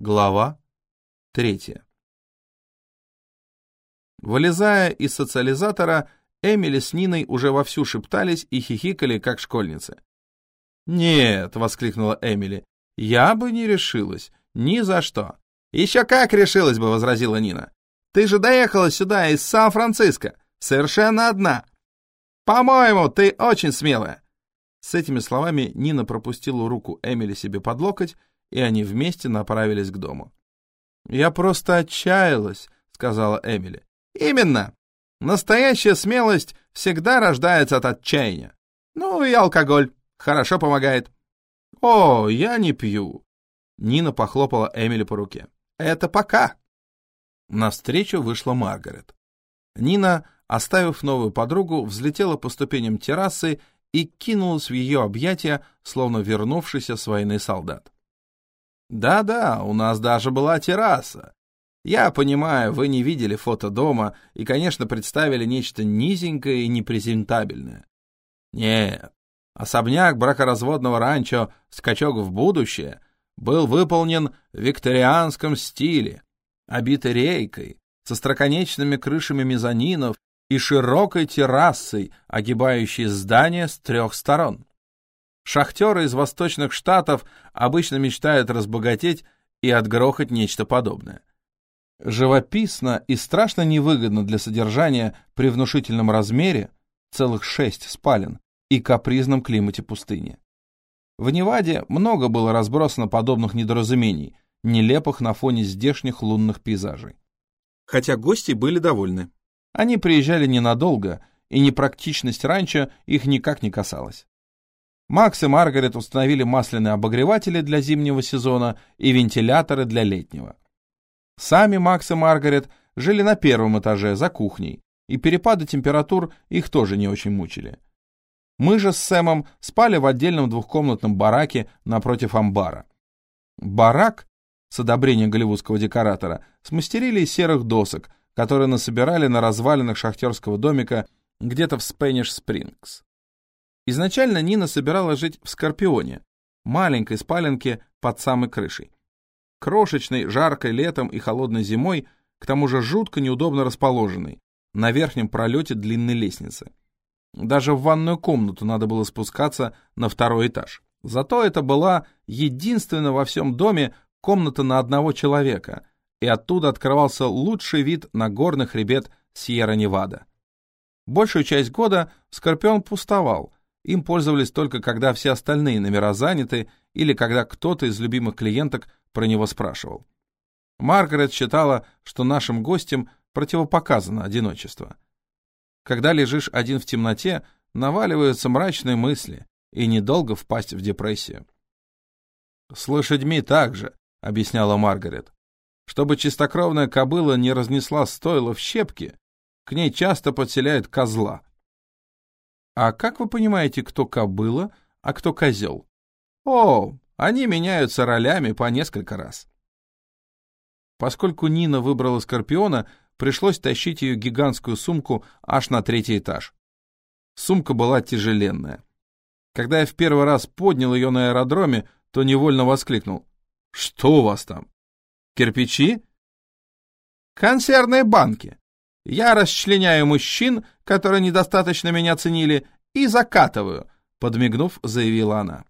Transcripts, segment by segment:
Глава третья. Вылезая из социализатора, Эмили с Ниной уже вовсю шептались и хихикали, как школьницы. «Нет», — воскликнула Эмили, — «я бы не решилась. Ни за что». «Еще как решилась бы», — возразила Нина. «Ты же доехала сюда из Сан-Франциско, совершенно одна. По-моему, ты очень смелая». С этими словами Нина пропустила руку Эмили себе под локоть и они вместе направились к дому. «Я просто отчаялась», — сказала Эмили. «Именно. Настоящая смелость всегда рождается от отчаяния. Ну и алкоголь. Хорошо помогает». «О, я не пью». Нина похлопала Эмили по руке. «Это пока». Навстречу вышла Маргарет. Нина, оставив новую подругу, взлетела по ступеням террасы и кинулась в ее объятия, словно вернувшийся с войны солдат. Да-да, у нас даже была терраса. Я понимаю, вы не видели фото дома и, конечно, представили нечто низенькое и непрезентабельное. Нет, особняк бракоразводного ранчо «Скачок в будущее» был выполнен в викторианском стиле, обитый рейкой, со строконечными крышами мезонинов и широкой террасой, огибающей здание с трех сторон. Шахтеры из восточных штатов обычно мечтают разбогатеть и отгрохать нечто подобное. Живописно и страшно невыгодно для содержания при внушительном размере целых шесть спален и капризном климате пустыни. В Неваде много было разбросано подобных недоразумений, нелепых на фоне здешних лунных пейзажей. Хотя гости были довольны. Они приезжали ненадолго, и непрактичность ранчо их никак не касалась. Макс и Маргарет установили масляные обогреватели для зимнего сезона и вентиляторы для летнего. Сами Макс и Маргарет жили на первом этаже, за кухней, и перепады температур их тоже не очень мучили. Мы же с Сэмом спали в отдельном двухкомнатном бараке напротив амбара. Барак, с одобрения голливудского декоратора, смастерили из серых досок, которые насобирали на развалинах шахтерского домика где-то в Спэниш Спрингс. Изначально Нина собиралась жить в Скорпионе, маленькой спаленке под самой крышей. Крошечной, жаркой летом и холодной зимой, к тому же жутко неудобно расположенной, на верхнем пролете длинной лестницы. Даже в ванную комнату надо было спускаться на второй этаж. Зато это была единственная во всем доме комната на одного человека, и оттуда открывался лучший вид на горный хребет Сьерра-Невада. Большую часть года Скорпион пустовал, им пользовались только когда все остальные номера заняты или когда кто-то из любимых клиенток про него спрашивал. Маргарет считала, что нашим гостям противопоказано одиночество. Когда лежишь один в темноте, наваливаются мрачные мысли, и недолго впасть в депрессию. «С лошадьми так же», — объясняла Маргарет. «Чтобы чистокровная кобыла не разнесла стойло в щепки, к ней часто подселяют козла, а как вы понимаете, кто кобыла, а кто козел? О, они меняются ролями по несколько раз. Поскольку Нина выбрала Скорпиона, пришлось тащить ее гигантскую сумку аж на третий этаж. Сумка была тяжеленная. Когда я в первый раз поднял ее на аэродроме, то невольно воскликнул. «Что у вас там? Кирпичи?» «Консервные банки. Я расчленяю мужчин, которые недостаточно меня ценили, и закатываю, подмигнув, заявила она.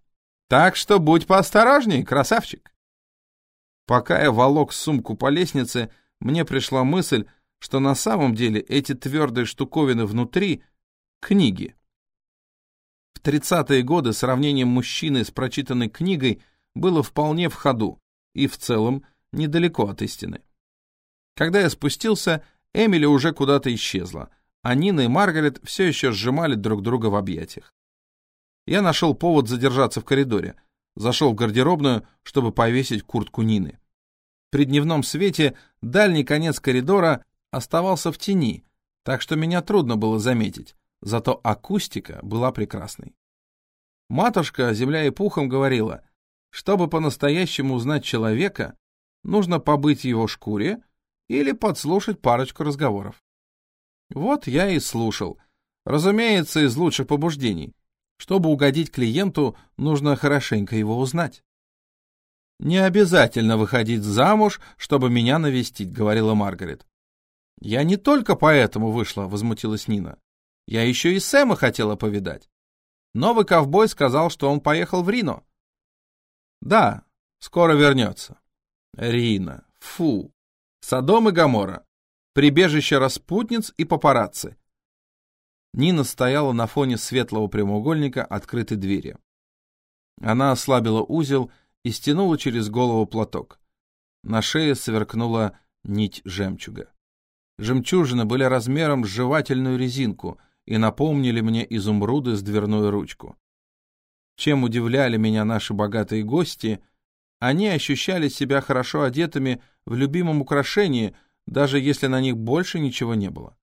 Так что будь поосторожней, красавчик. Пока я волок сумку по лестнице, мне пришла мысль, что на самом деле эти твердые штуковины внутри — книги. В 30-е годы сравнение мужчины с прочитанной книгой было вполне в ходу и в целом недалеко от истины. Когда я спустился, Эмили уже куда-то исчезла, а Нина и Маргарет все еще сжимали друг друга в объятиях. Я нашел повод задержаться в коридоре, зашел в гардеробную, чтобы повесить куртку Нины. При дневном свете дальний конец коридора оставался в тени, так что меня трудно было заметить, зато акустика была прекрасной. Матушка, земля и пухом, говорила, чтобы по-настоящему узнать человека, нужно побыть в его шкуре или подслушать парочку разговоров. Вот я и слушал. Разумеется, из лучших побуждений. Чтобы угодить клиенту, нужно хорошенько его узнать. «Не обязательно выходить замуж, чтобы меня навестить», — говорила Маргарет. «Я не только поэтому вышла», — возмутилась Нина. «Я еще и Сэма хотела повидать. Новый ковбой сказал, что он поехал в Рино». «Да, скоро вернется». «Рина, фу! Содом и Гамора, прибежище распутниц и папарацци». Нина стояла на фоне светлого прямоугольника открытой двери. Она ослабила узел и стянула через голову платок. На шее сверкнула нить жемчуга. Жемчужины были размером с жевательную резинку и напомнили мне изумруды с дверную ручку. Чем удивляли меня наши богатые гости, они ощущали себя хорошо одетыми в любимом украшении, даже если на них больше ничего не было.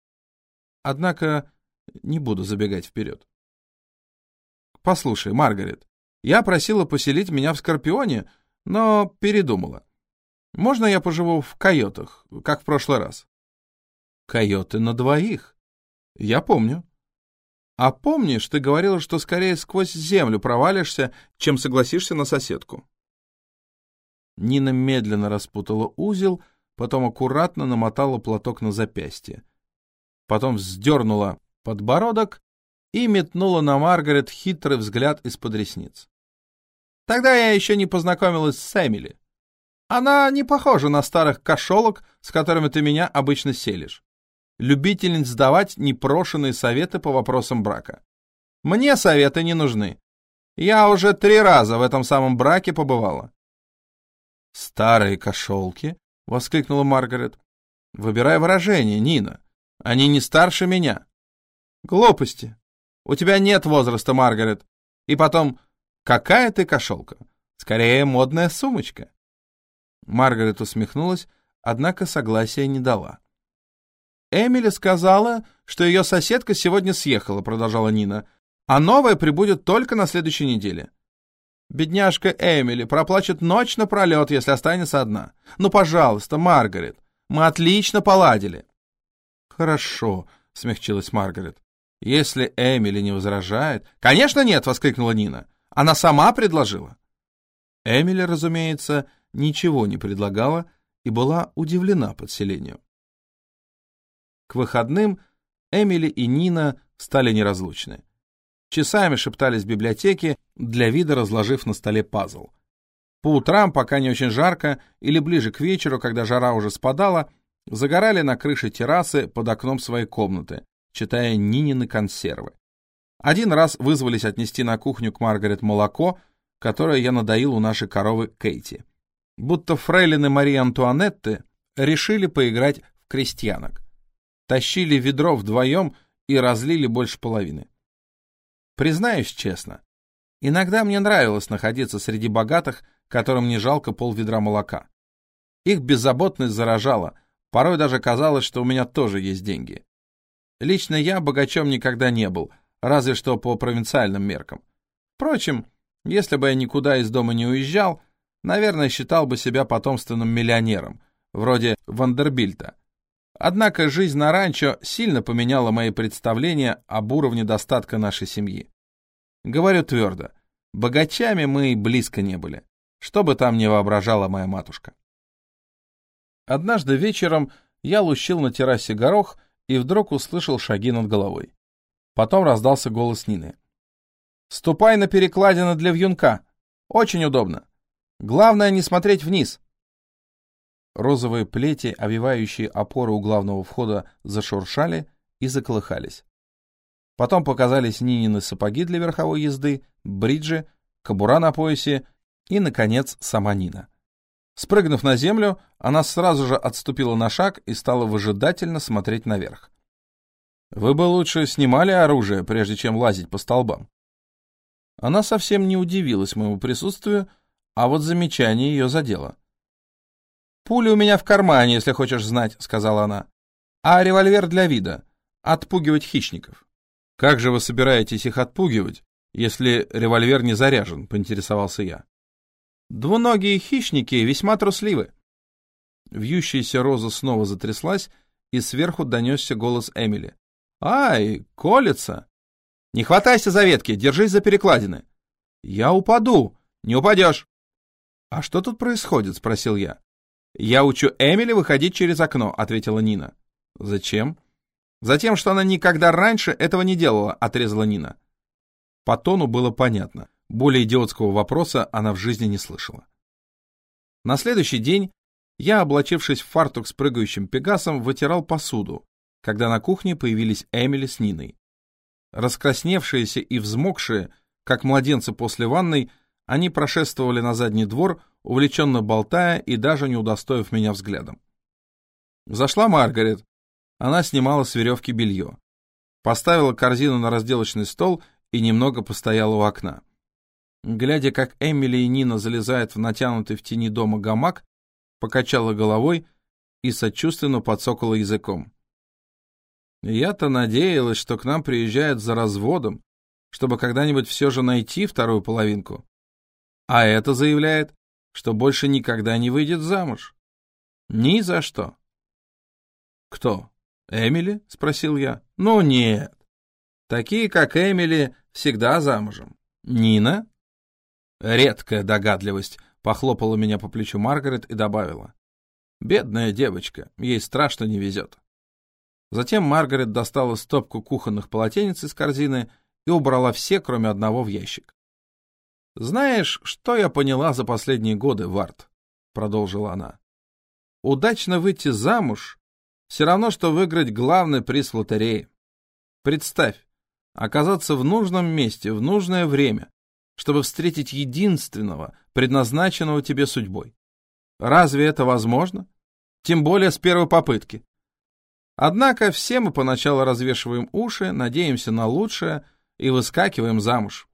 Однако не буду забегать вперед. «Послушай, Маргарет, я просила поселить меня в Скорпионе, но передумала. Можно я поживу в койотах, как в прошлый раз? Койоты на двоих. Я помню. А помнишь, ты говорила, что скорее сквозь землю провалишься, чем согласишься на соседку? Нина медленно распутала узел, потом аккуратно намотала платок на запястье. Потом вздернула подбородок и метнула на Маргарет хитрый взгляд из-под ресниц. Тогда я еще не познакомилась с Эмили. Она не похожа на старых кошелок, с которыми ты меня обычно селишь. Любительниц давать непрошенные советы по вопросам брака. Мне советы не нужны. Я уже три раза в этом самом браке побывала. «Старые кошелки?» — воскликнула Маргарет. «Выбирай выражение, Нина. Они не старше меня». «Глупости. У тебя нет возраста, Маргарет. И потом, Какая ты кошелка? Скорее, модная сумочка. Маргарет усмехнулась, однако согласия не дала. Эмили сказала, что ее соседка сегодня съехала, продолжала Нина, а новая прибудет только на следующей неделе. Бедняжка Эмили проплачет ночь напролет, если останется одна. Ну, пожалуйста, Маргарет, мы отлично поладили. Хорошо, смягчилась Маргарет. Если Эмили не возражает... Конечно, нет, воскликнула Нина. Она сама предложила. Эмили, разумеется, ничего не предлагала и была удивлена подселению. К выходным Эмили и Нина стали неразлучны. Часами шептались в библиотеке, для вида разложив на столе пазл. По утрам, пока не очень жарко, или ближе к вечеру, когда жара уже спадала, загорали на крыше террасы под окном своей комнаты, читая Нинины консервы. Один раз вызвались отнести на кухню к Маргарет молоко, которое я надоил у нашей коровы Кейти. Будто фрейлины Марии Антуанетты решили поиграть в крестьянок. Тащили ведро вдвоем и разлили больше половины. Признаюсь честно, иногда мне нравилось находиться среди богатых, которым не жалко полведра молока. Их беззаботность заражала, порой даже казалось, что у меня тоже есть деньги. Лично я богачом никогда не был — разве что по провинциальным меркам. Впрочем, если бы я никуда из дома не уезжал, наверное, считал бы себя потомственным миллионером, вроде Вандербильта. Однако жизнь на ранчо сильно поменяла мои представления об уровне достатка нашей семьи. Говорю твердо, богачами мы и близко не были, что бы там ни воображала моя матушка. Однажды вечером я лущил на террасе горох и вдруг услышал шаги над головой. Потом раздался голос Нины. «Ступай на перекладины для вьюнка. Очень удобно. Главное не смотреть вниз». Розовые плети, обвивающие опоры у главного входа, зашуршали и заколыхались. Потом показались Нинины сапоги для верховой езды, бриджи, кобура на поясе и, наконец, сама Нина. Спрыгнув на землю, она сразу же отступила на шаг и стала выжидательно смотреть наверх. Вы бы лучше снимали оружие, прежде чем лазить по столбам. Она совсем не удивилась моему присутствию, а вот замечание ее задело. «Пуля у меня в кармане, если хочешь знать», — сказала она. «А револьвер для вида. Отпугивать хищников». «Как же вы собираетесь их отпугивать, если револьвер не заряжен?» — поинтересовался я. «Двуногие хищники весьма трусливы». Вьющаяся роза снова затряслась, и сверху донесся голос Эмили. «Ай, колется!» «Не хватайся за ветки, держись за перекладины!» «Я упаду!» «Не упадешь!» «А что тут происходит?» — спросил я. «Я учу Эмили выходить через окно», — ответила Нина. «Зачем?» «Затем, что она никогда раньше этого не делала», — отрезала Нина. По тону было понятно. Более идиотского вопроса она в жизни не слышала. На следующий день я, облачившись в фартук с прыгающим пегасом, вытирал посуду, когда на кухне появились Эмили с Ниной. Раскрасневшиеся и взмокшие, как младенцы после ванной, они прошествовали на задний двор, увлеченно болтая и даже не удостоив меня взглядом. Зашла Маргарет. Она снимала с веревки белье. Поставила корзину на разделочный стол и немного постояла у окна. Глядя, как Эмили и Нина залезают в натянутый в тени дома гамак, покачала головой и сочувственно подсокала языком. Я-то надеялась, что к нам приезжают за разводом, чтобы когда-нибудь все же найти вторую половинку. А это заявляет, что больше никогда не выйдет замуж. Ни за что. Кто? Эмили? — спросил я. Ну нет. Такие, как Эмили, всегда замужем. Нина? Редкая догадливость, похлопала меня по плечу Маргарет и добавила. Бедная девочка, ей страшно не везет. Затем Маргарет достала стопку кухонных полотенец из корзины и убрала все, кроме одного, в ящик. «Знаешь, что я поняла за последние годы, Варт?» — продолжила она. «Удачно выйти замуж — все равно, что выиграть главный приз в лотерее. Представь, оказаться в нужном месте в нужное время, чтобы встретить единственного, предназначенного тебе судьбой. Разве это возможно? Тем более с первой попытки. Однако все мы поначалу развешиваем уши, надеемся на лучшее и выскакиваем замуж.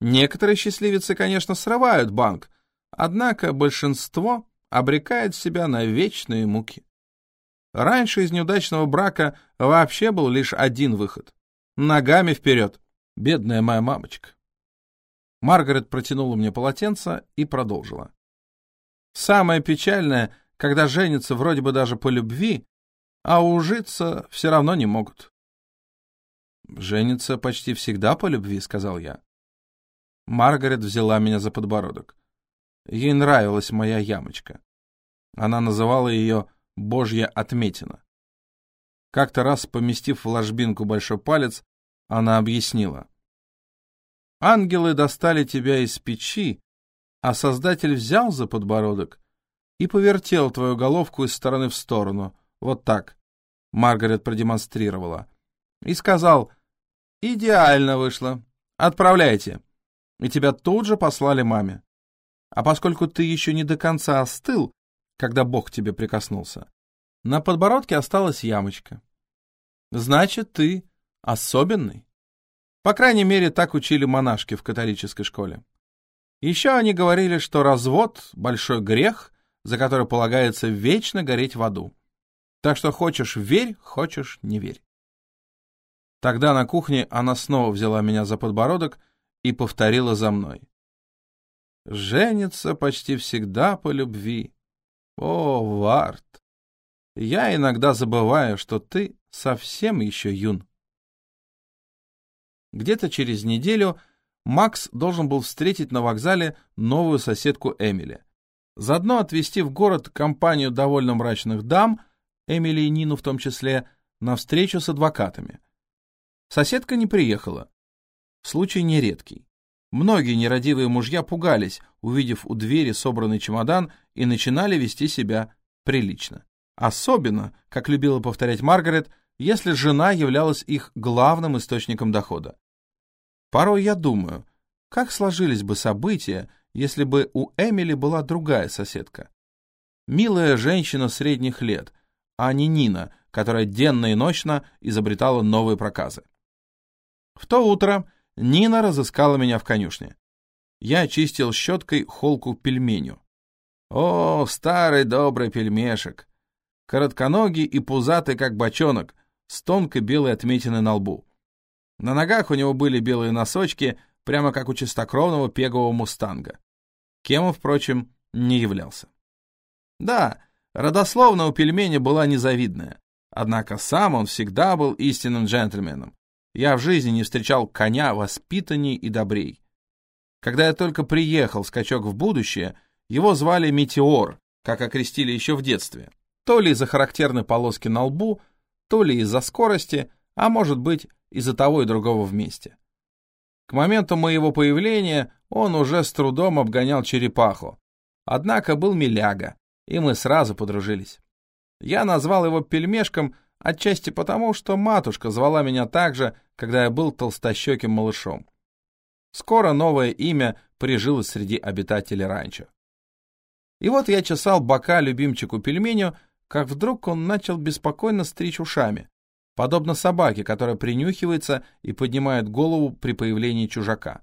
Некоторые счастливицы, конечно, срывают банк, однако большинство обрекает себя на вечные муки. Раньше из неудачного брака вообще был лишь один выход. Ногами вперед. Бедная моя мамочка. Маргарет протянула мне полотенце и продолжила. Самое печальное, когда женятся вроде бы даже по любви, а ужиться все равно не могут. «Женится почти всегда по любви», — сказал я. Маргарет взяла меня за подбородок. Ей нравилась моя ямочка. Она называла ее «божья отметина». Как-то раз, поместив в ложбинку большой палец, она объяснила. «Ангелы достали тебя из печи, а Создатель взял за подбородок и повертел твою головку из стороны в сторону, вот так. Маргарет продемонстрировала. И сказал, идеально вышло, отправляйте. И тебя тут же послали маме. А поскольку ты еще не до конца остыл, когда Бог тебе прикоснулся, на подбородке осталась ямочка. Значит, ты особенный. По крайней мере, так учили монашки в католической школе. Еще они говорили, что развод — большой грех, за который полагается вечно гореть в аду. Так что хочешь — верь, хочешь — не верь. Тогда на кухне она снова взяла меня за подбородок и повторила за мной. «Женится почти всегда по любви. О, Варт! Я иногда забываю, что ты совсем еще юн». Где-то через неделю Макс должен был встретить на вокзале новую соседку Эмили. Заодно отвезти в город компанию довольно мрачных дам — Эмили и Нину в том числе, на встречу с адвокатами. Соседка не приехала. Случай нередкий. Многие нерадивые мужья пугались, увидев у двери собранный чемодан, и начинали вести себя прилично. Особенно, как любила повторять Маргарет, если жена являлась их главным источником дохода. Порой я думаю, как сложились бы события, если бы у Эмили была другая соседка. Милая женщина средних лет, а не Нина, которая денно и ночно изобретала новые проказы. В то утро Нина разыскала меня в конюшне. Я очистил щеткой холку пельменю. О, старый добрый пельмешек! Коротконогий и пузатый, как бочонок, с тонкой белой отметиной на лбу. На ногах у него были белые носочки, прямо как у чистокровного пегового мустанга. Кем он, впрочем, не являлся. Да, Родословно у пельменя была незавидная. Однако сам он всегда был истинным джентльменом. Я в жизни не встречал коня воспитанней и добрей. Когда я только приехал скачок в будущее, Его звали Метеор, как окрестили еще в детстве. То ли из-за характерной полоски на лбу, то ли из-за скорости, а может быть, из-за того и другого вместе. К моменту моего появления он уже с трудом обгонял черепаху. Однако был миляга, и мы сразу подружились. Я назвал его пельмешком отчасти потому, что матушка звала меня так же, когда я был толстощеким малышом. Скоро новое имя прижилось среди обитателей ранчо. И вот я чесал бока любимчику пельменю, как вдруг он начал беспокойно стричь ушами, подобно собаке, которая принюхивается и поднимает голову при появлении чужака.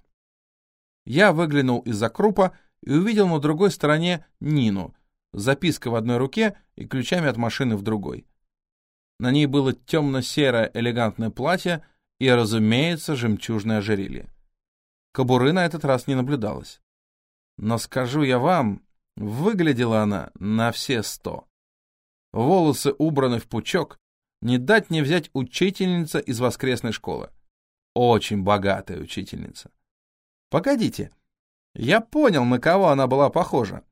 Я выглянул из-за крупа и увидел на другой стороне Нину, записка в одной руке и ключами от машины в другой. На ней было темно-серое элегантное платье и, разумеется, жемчужное ожерелье. Кобуры на этот раз не наблюдалось. Но скажу я вам, выглядела она на все сто. Волосы убраны в пучок, не дать не взять учительница из воскресной школы. Очень богатая учительница. Погодите, я понял, на кого она была похожа.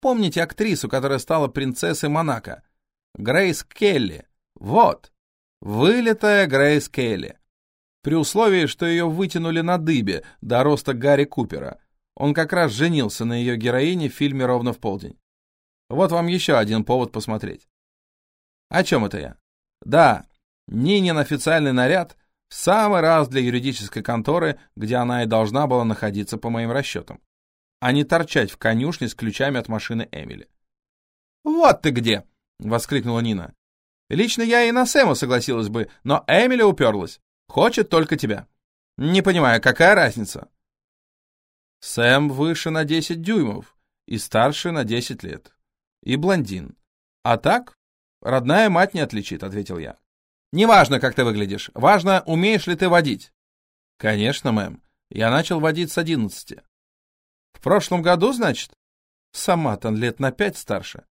Помните актрису, которая стала принцессой Монако? Грейс Келли. Вот, вылитая Грейс Келли. При условии, что ее вытянули на дыбе до роста Гарри Купера. Он как раз женился на ее героине в фильме «Ровно в полдень». Вот вам еще один повод посмотреть. О чем это я? Да, Нинин официальный наряд в самый раз для юридической конторы, где она и должна была находиться по моим расчетам, а не торчать в конюшне с ключами от машины Эмили. «Вот ты где!» — воскликнула Нина. «Лично я и на Сэма согласилась бы, но Эмили уперлась. Хочет только тебя. Не понимаю, какая разница?» Сэм выше на 10 дюймов и старше на 10 лет. И блондин. А так, родная мать не отличит, ответил я. Неважно, как ты выглядишь. Важно, умеешь ли ты водить. Конечно, мэм. Я начал водить с одиннадцати. В прошлом году, значит? Сама-то лет на пять старше.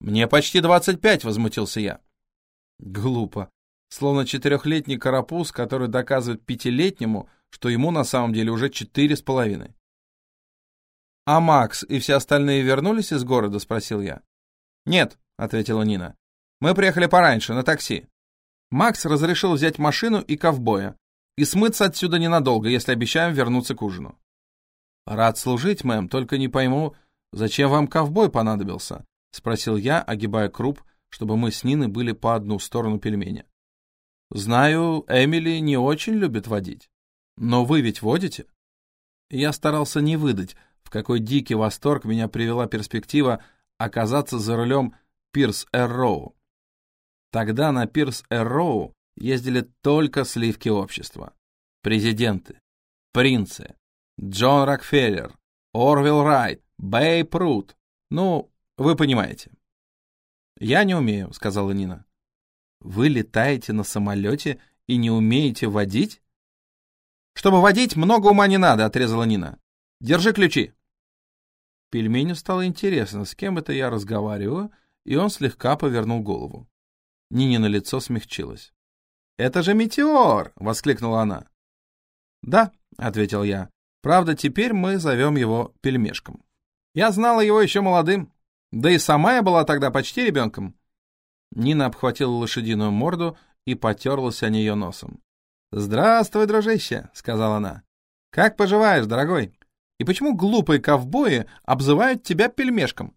Мне почти двадцать пять, возмутился я. Глупо. Словно четырехлетний карапуз, который доказывает пятилетнему, что ему на самом деле уже четыре с половиной. «А Макс и все остальные вернулись из города?» — спросил я. «Нет», — ответила Нина. «Мы приехали пораньше, на такси. Макс разрешил взять машину и ковбоя и смыться отсюда ненадолго, если обещаем вернуться к ужину. «Рад служить, мэм, только не пойму, зачем вам ковбой понадобился?» — спросил я, огибая круп, чтобы мы с Ниной были по одну сторону пельменя. «Знаю, Эмили не очень любит водить. Но вы ведь водите?» Я старался не выдать, в какой дикий восторг меня привела перспектива оказаться за рулем Пирс Эрроу. Тогда на Пирс Эрроу ездили только сливки общества. Президенты, принцы, Джон Рокфеллер, Орвилл Райт, Бэй Прут. Ну, вы понимаете. «Я не умею», — сказала Нина. «Вы летаете на самолете и не умеете водить?» «Чтобы водить, много ума не надо», — отрезала Нина. «Держи ключи». Пельменю стало интересно, с кем это я разговариваю, и он слегка повернул голову. Нинино лицо смягчилось. «Это же метеор!» — воскликнула она. «Да», — ответил я. «Правда, теперь мы зовем его пельмешком. Я знала его еще молодым, да и сама я была тогда почти ребенком». Нина обхватила лошадиную морду и потерлась о нее носом. «Здравствуй, дружище», — сказала она. «Как поживаешь, дорогой? И почему глупые ковбои обзывают тебя пельмешком?»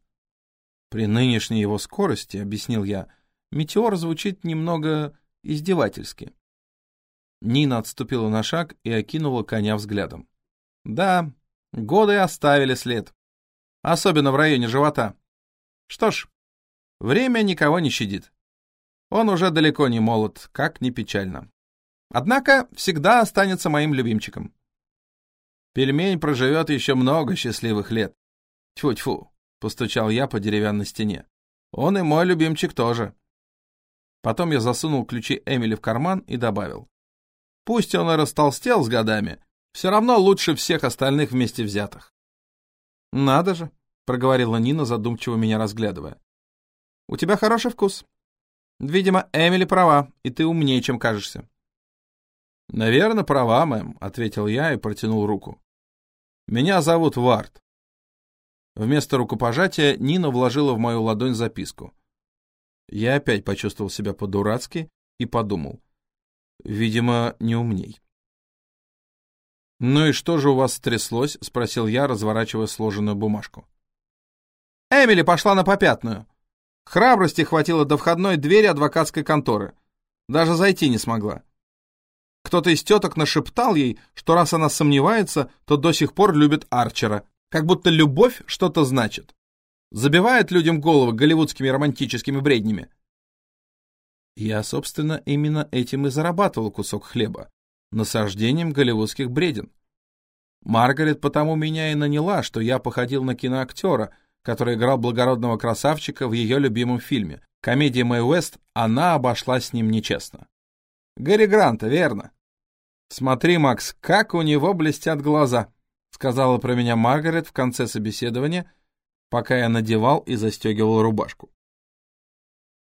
«При нынешней его скорости», — объяснил я, — Метеор звучит немного издевательски. Нина отступила на шаг и окинула коня взглядом. Да, годы оставили след. Особенно в районе живота. Что ж, время никого не щадит. Он уже далеко не молод, как ни печально. Однако всегда останется моим любимчиком. Пельмень проживет еще много счастливых лет. Тьфу-тьфу, постучал я по деревянной стене. Он и мой любимчик тоже. Потом я засунул ключи Эмили в карман и добавил. Пусть он и растолстел с годами, все равно лучше всех остальных вместе взятых. «Надо же», — проговорила Нина, задумчиво меня разглядывая. «У тебя хороший вкус. Видимо, Эмили права, и ты умнее, чем кажешься». «Наверное, права, мэм», — ответил я и протянул руку. «Меня зовут Варт». Вместо рукопожатия Нина вложила в мою ладонь записку. Я опять почувствовал себя по-дурацки и подумал. Видимо, не умней. «Ну и что же у вас стряслось?» — спросил я, разворачивая сложенную бумажку. «Эмили пошла на попятную. Храбрости хватило до входной двери адвокатской конторы. Даже зайти не смогла. Кто-то из теток нашептал ей, что раз она сомневается, то до сих пор любит Арчера, как будто любовь что-то значит. Забивает людям головы голливудскими романтическими бреднями. Я, собственно, именно этим и зарабатывал кусок хлеба, насаждением голливудских бреден. Маргарет потому меня и наняла, что я походил на киноактера, который играл благородного красавчика в ее любимом фильме. Комедия Мэй Уэст, она обошлась с ним нечестно. Гарри Гранта, верно? Смотри, Макс, как у него блестят глаза, сказала про меня Маргарет в конце собеседования, пока я надевал и застегивал рубашку.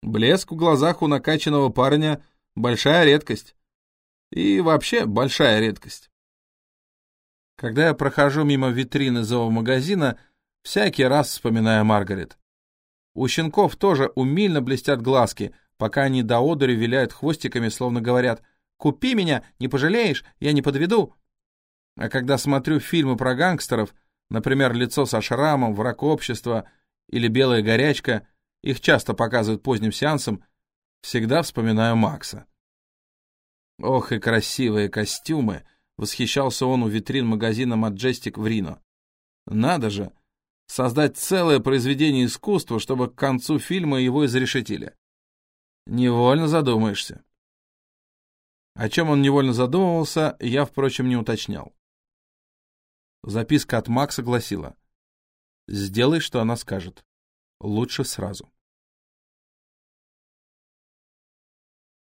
Блеск в глазах у накачанного парня — большая редкость. И вообще большая редкость. Когда я прохожу мимо витрины зоомагазина, всякий раз вспоминаю Маргарет. У щенков тоже умильно блестят глазки, пока они до одури виляют хвостиками, словно говорят «Купи меня, не пожалеешь, я не подведу». А когда смотрю фильмы про гангстеров, например, «Лицо со шрамом», «Враг общества» или «Белая горячка», их часто показывают поздним сеансом, всегда вспоминаю Макса. Ох и красивые костюмы! Восхищался он у витрин магазина Majestic в Рино. Надо же! Создать целое произведение искусства, чтобы к концу фильма его изрешетили. Невольно задумаешься. О чем он невольно задумывался, я, впрочем, не уточнял. Записка от Макса гласила «Сделай, что она скажет. Лучше сразу».